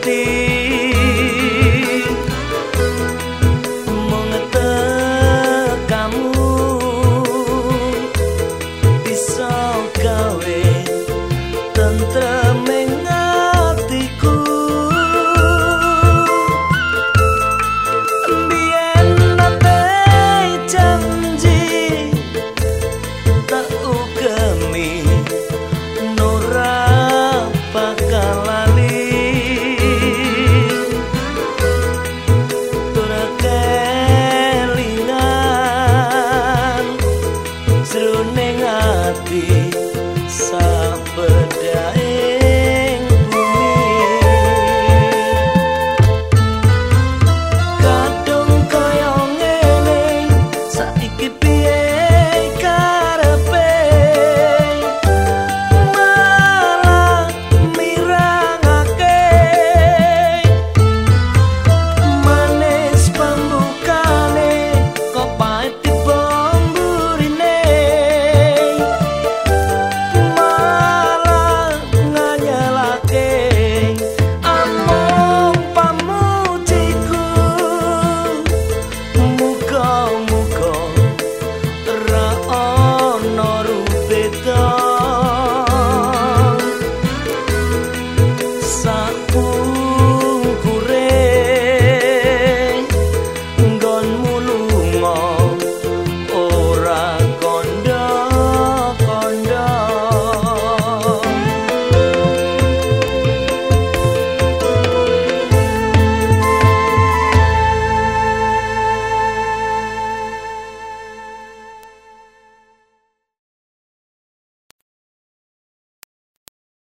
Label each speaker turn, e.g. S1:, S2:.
S1: te